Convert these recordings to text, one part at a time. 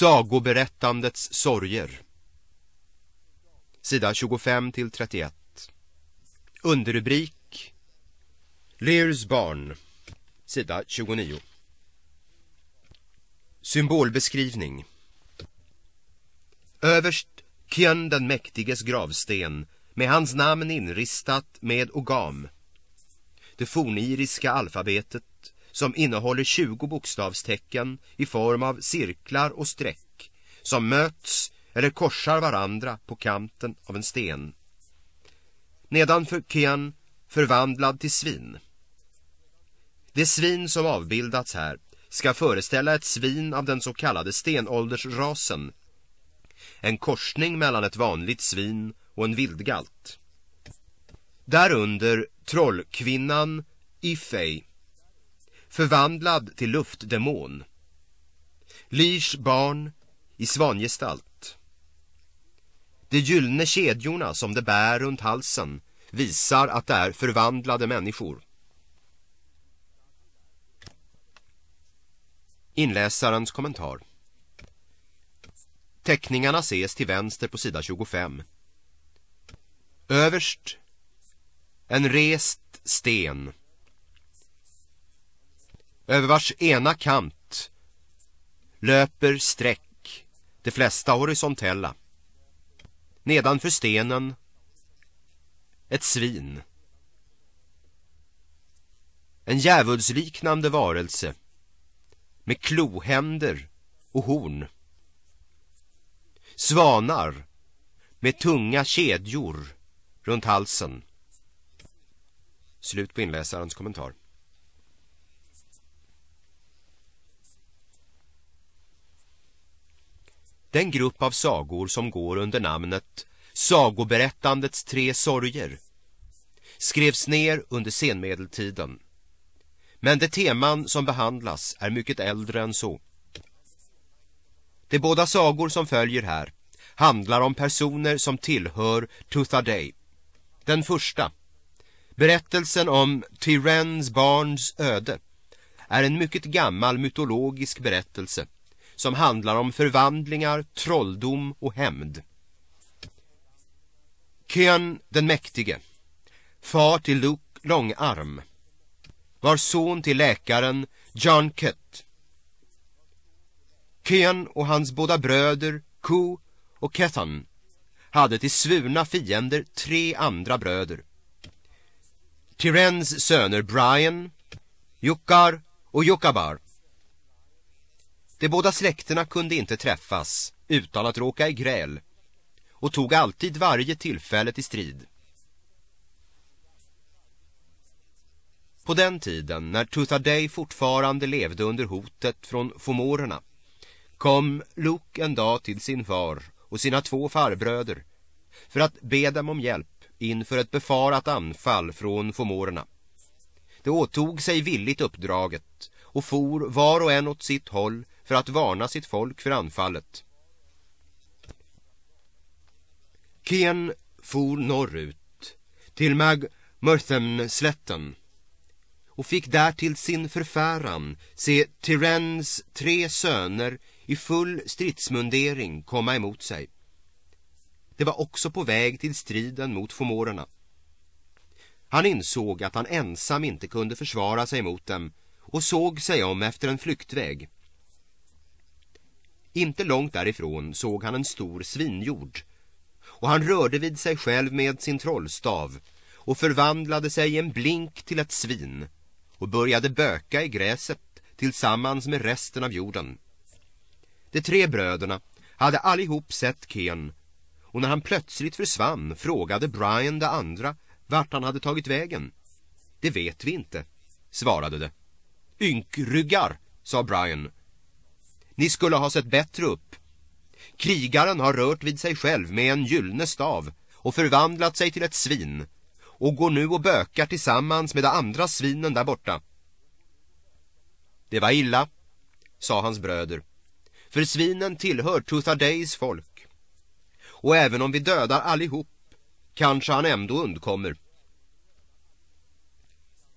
Sagoberättandets sorger. Sida 25 till 31 Underrubrik. Lears barn. Sida 29 Symbolbeskrivning. Överst Kjön den mäktiges gravsten med hans namn inristat med ogam. Det forniriska alfabetet som innehåller 20 bokstavstecken i form av cirklar och streck som möts eller korsar varandra på kanten av en sten. Nedanför Kian förvandlad till svin. Det svin som avbildats här ska föreställa ett svin av den så kallade stenåldersrasen. En korsning mellan ett vanligt svin och en vildgalt. Därunder trollkvinnan Ifei förvandlad till luftdemon. Lyrs barn i svangestalt. De gyllene kedjorna som det bär runt halsen visar att det är förvandlade människor. Inläsarens kommentar. Teckningarna ses till vänster på sida 25. Överst en rest sten över vars ena kant löper streck, de flesta horisontella. Nedanför stenen ett svin. En djävulsliknande varelse med klohänder och horn. Svanar med tunga kedjor runt halsen. Slut på inläsarens kommentar. Den grupp av sagor som går under namnet Sagoberättandets tre sorger skrevs ner under senmedeltiden. Men det teman som behandlas är mycket äldre än så. De båda sagor som följer här handlar om personer som tillhör Tuthaday. Den första, berättelsen om Tyrens barns öde, är en mycket gammal mytologisk berättelse som handlar om förvandlingar, trolldom och hämnd. Kön den mäktige, far till Luke Långarm, var son till läkaren John Kett. Kön och hans båda bröder Ku och Kethan hade till svurna fiender tre andra bröder. Tyrens söner Brian, Jukkar och Jukkabar de båda släkterna kunde inte träffas utan att råka i gräl och tog alltid varje tillfälle till strid. På den tiden, när Tuthadej fortfarande levde under hotet från fomorerna, kom Luke en dag till sin far och sina två farbröder för att be dem om hjälp inför ett befarat anfall från fomorerna. De åtog sig villigt uppdraget och for var och en åt sitt håll för att varna sitt folk för anfallet. Kien for norrut till Mag Murthemslätten och fick där till sin förfäran se Tyrens tre söner i full stridsmundering komma emot sig. Det var också på väg till striden mot fomorerna. Han insåg att han ensam inte kunde försvara sig mot dem och såg sig om efter en flyktväg. Inte långt därifrån såg han en stor svinjord och han rörde vid sig själv med sin trollstav och förvandlade sig i en blink till ett svin och började böka i gräset tillsammans med resten av jorden. De tre bröderna hade allihop sett Ken och när han plötsligt försvann frågade Brian det andra vart han hade tagit vägen. Det vet vi inte, svarade det. Ynkryggar, sa Brian ni skulle ha sett bättre upp. Krigaren har rört vid sig själv med en gyllene stav och förvandlat sig till ett svin och går nu och bökar tillsammans med de andra svinen där borta. Det var illa, sa hans bröder, för svinen tillhör Tuthadays folk. Och även om vi dödar allihop kanske han ändå undkommer.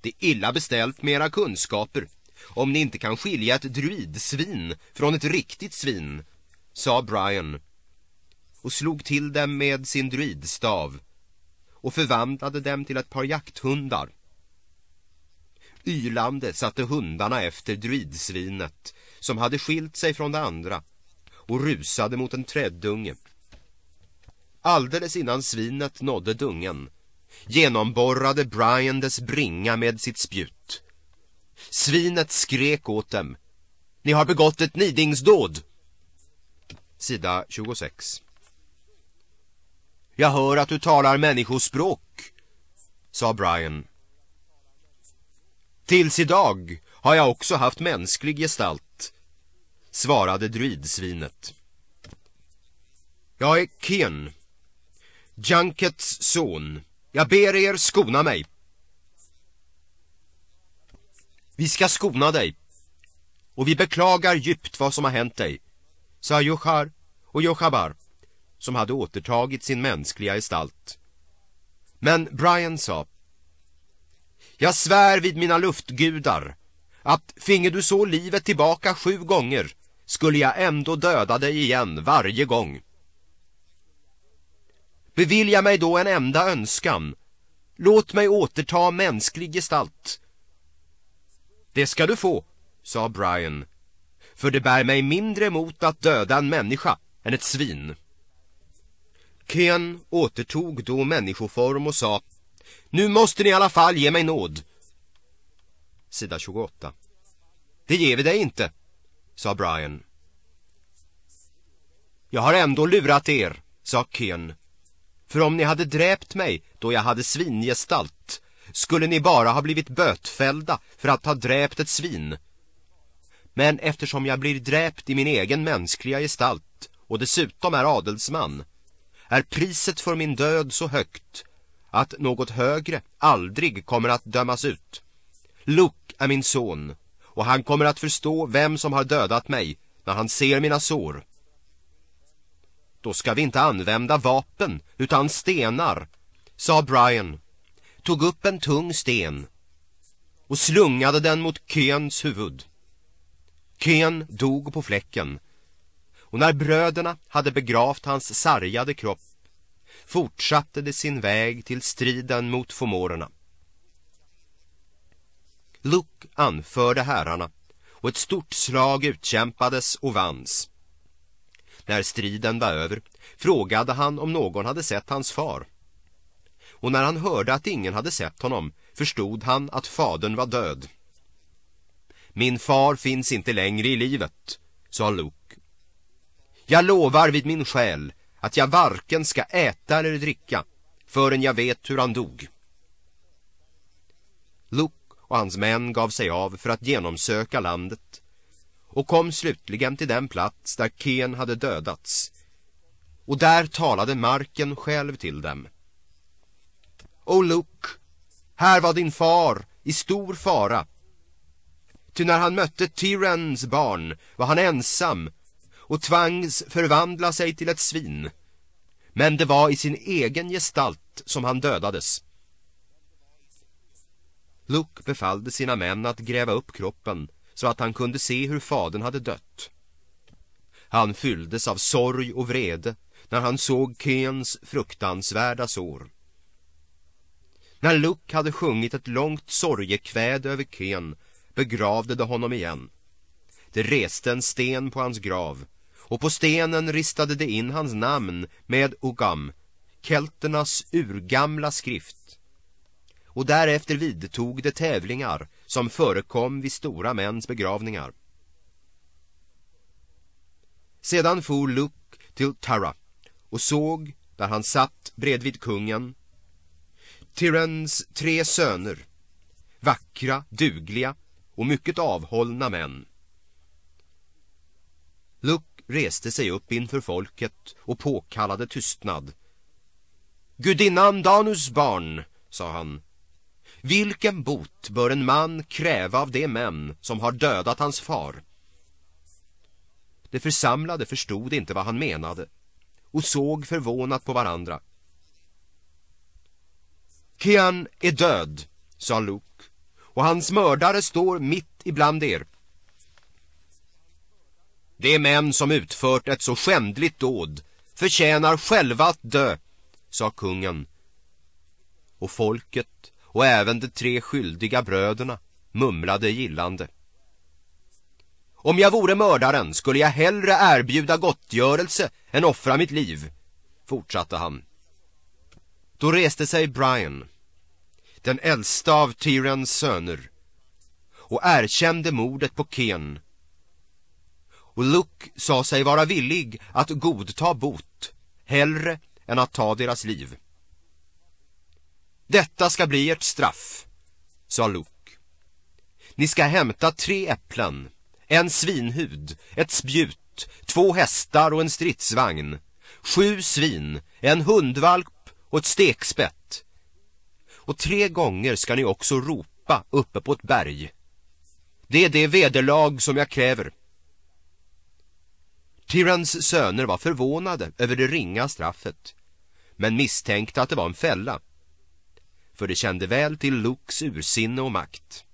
Det är illa beställt med era kunskaper, om ni inte kan skilja ett druidsvin från ett riktigt svin, sa Brian och slog till dem med sin druidstav och förvandlade dem till ett par jakthundar. Ylande satte hundarna efter druidsvinet som hade skilt sig från det andra och rusade mot en träddunge. Alldeles innan svinet nådde dungen genomborrade Brian dess bringa med sitt spjut. Svinet skrek åt dem. Ni har begått ett nidingsdåd. Sida 26. Jag hör att du talar människospråk, sa Brian. Tills idag har jag också haft mänsklig gestalt, svarade druidsvinet. Jag är Ken, Junkets son. Jag ber er skona mig. Vi ska skona dig. Och vi beklagar djupt vad som har hänt dig, sa Jochar och Jochabar, som hade återtagit sin mänskliga gestalt. Men Brian sa, jag svär vid mina luftgudar att finge du så livet tillbaka sju gånger skulle jag ändå döda dig igen varje gång. Bevilja mig då en enda önskan. Låt mig återta mänsklig gestalt. Det ska du få, sa Brian, för det bär mig mindre emot att döda en människa än ett svin. Ken återtog då människoform och sa Nu måste ni i alla fall ge mig nåd. Sida 28. Det ger vi dig inte, sa Brian. Jag har ändå lurat er, sa Ken. För om ni hade dräpt mig då jag hade svingestalt skulle ni bara ha blivit bötfällda för att ha dräpt ett svin. Men eftersom jag blir dräpt i min egen mänskliga gestalt och dessutom är adelsman är priset för min död så högt att något högre aldrig kommer att dömas ut. Luke är min son och han kommer att förstå vem som har dödat mig när han ser mina sår. Då ska vi inte använda vapen utan stenar, sa Brian, tog upp en tung sten och slungade den mot Kens huvud. Ken dog på fläcken och när bröderna hade begravt hans sargade kropp fortsatte de sin väg till striden mot fomorerna. Luke anförde herrarna och ett stort slag utkämpades och vanns. När striden var över frågade han om någon hade sett hans far. Och när han hörde att ingen hade sett honom förstod han att fadern var död. Min far finns inte längre i livet, sa Luke. Jag lovar vid min själ att jag varken ska äta eller dricka förrän jag vet hur han dog. Luke och hans män gav sig av för att genomsöka landet och kom slutligen till den plats där Ken hade dödats. Och där talade marken själv till dem. O Luke, här var din far i stor fara. Ty när han mötte Tyrens barn var han ensam och tvangs förvandla sig till ett svin. Men det var i sin egen gestalt som han dödades. Luke befallde sina män att gräva upp kroppen så att han kunde se hur fadern hade dött. Han fylldes av sorg och vrede när han såg Kens fruktansvärda sår. När Luke hade sjungit ett långt sorgekväd över Ken begravde de honom igen. Det reste en sten på hans grav och på stenen ristade de in hans namn med Ogam, kelternas urgamla skrift. Och därefter vidtog de tävlingar som förekom vid stora mäns begravningar. Sedan for Luke till Tara och såg, där han satt bredvid kungen, Tyrens tre söner, vackra, dugliga och mycket avhållna män. Luke reste sig upp inför folket och påkallade tystnad. Gudinnan Danus barn, sa han, vilken bot bör en man kräva av de män som har dödat hans far? De församlade förstod inte vad han menade och såg förvånat på varandra. Kian är död, sa Luke, och hans mördare står mitt ibland er. De män som utfört ett så skändligt dåd förtjänar själva att dö, sa kungen. Och folket och även de tre skyldiga bröderna mumlade gillande. Om jag vore mördaren skulle jag hellre erbjuda gottgörelse än offra mitt liv, fortsatte han. Då reste sig Brian, den äldsta av Tyrans söner, och erkände mordet på Ken. Och Luke sa sig vara villig att godta bot, hellre än att ta deras liv. Detta ska bli ert straff, sa Luke. Ni ska hämta tre äpplen, en svinhud, ett spjut, två hästar och en stridsvagn, sju svin, en hundvalk och ett stekspett. Och tre gånger ska ni också ropa uppe på ett berg. Det är det vederlag som jag kräver. Tyrans söner var förvånade över det ringa straffet, men misstänkte att det var en fälla. För de kände väl till Lukes ursinne och makt.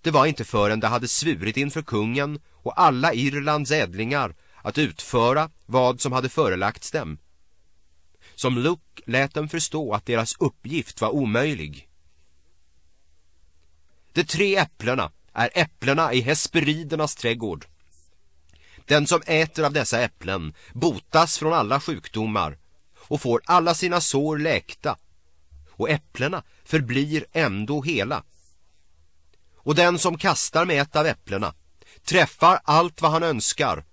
Det var inte förrän de hade svurit inför kungen och alla Irlands ädlingar att utföra vad som hade förelagts dem. Som Luke lät dem förstå att deras uppgift var omöjlig. De tre äpplena är äpplena i Hesperidernas trädgård. Den som äter av dessa äpplen botas från alla sjukdomar och får alla sina sår läkta och äpplena förblir ändå hela. Och den som kastar med ett av äpplena träffar allt vad han önskar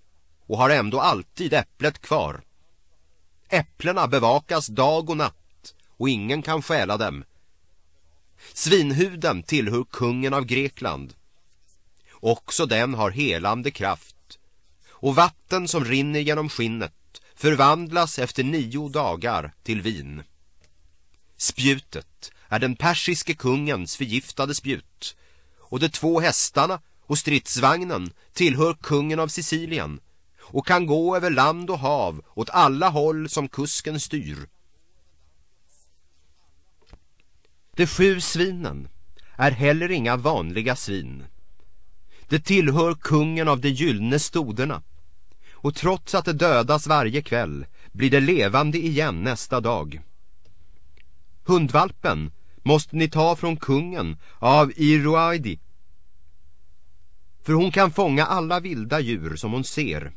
och har ändå alltid äpplet kvar. Äpplena bevakas dag och natt och ingen kan stjäla dem. Svinhuden tillhör kungen av Grekland. Också den har helande kraft och vatten som rinner genom skinnet förvandlas efter nio dagar till vin. Spjutet är den persiske kungens förgiftade spjut och de två hästarna och stridsvagnen tillhör kungen av Sicilien och kan gå över land och hav åt alla håll som kusken styr. De sju svinen är heller inga vanliga svin. Det tillhör kungen av de gyllene stoderna och trots att det dödas varje kväll blir det levande igen nästa dag. Hundvalpen måste ni ta från kungen av Iroaidi för hon kan fånga alla vilda djur som hon ser.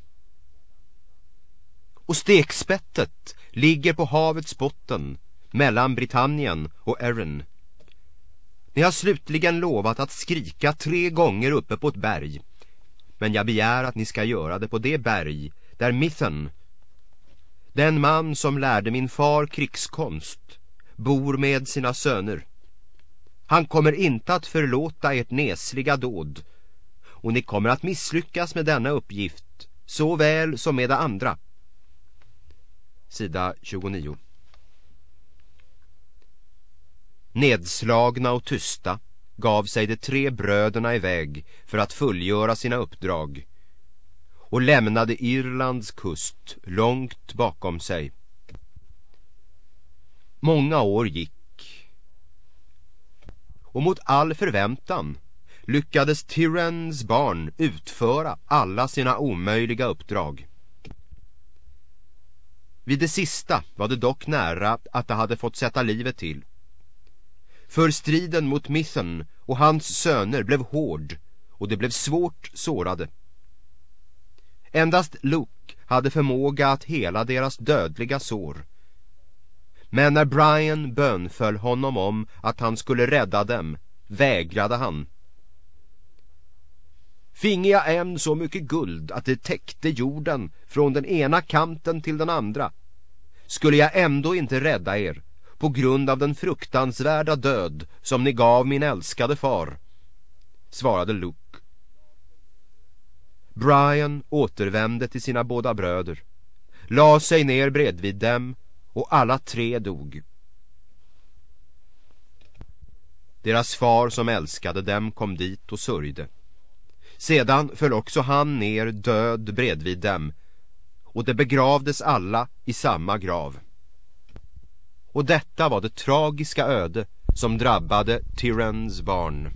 Och stekspettet ligger på havets botten mellan Britannien och Erin. Ni har slutligen lovat att skrika tre gånger uppe på ett berg. Men jag begär att ni ska göra det på det berg där Mithen, den man som lärde min far krigskonst, bor med sina söner. Han kommer inte att förlåta ert nesliga dåd och ni kommer att misslyckas med denna uppgift såväl som med det andra. Sida 29 Nedslagna och tysta gav sig de tre bröderna iväg för att fullgöra sina uppdrag och lämnade Irlands kust långt bakom sig. Många år gick och mot all förväntan lyckades Tyrens barn utföra alla sina omöjliga uppdrag. Vid det sista var det dock nära att det hade fått sätta livet till. För striden mot Mithen och hans söner blev hård och det blev svårt sårade. Endast Luke hade förmåga att hela deras dödliga sår. Men när Brian bönföll honom om att han skulle rädda dem vägrade han. Finge jag än så mycket guld att det täckte jorden från den ena kanten till den andra skulle jag ändå inte rädda er på grund av den fruktansvärda död som ni gav min älskade far, svarade Luke. Brian återvände till sina båda bröder, la sig ner bredvid dem och alla tre dog. Deras far som älskade dem kom dit och sörjde. Sedan föll också han ner död bredvid dem och det begravdes alla i samma grav. Och detta var det tragiska öde som drabbade Tyrens barn.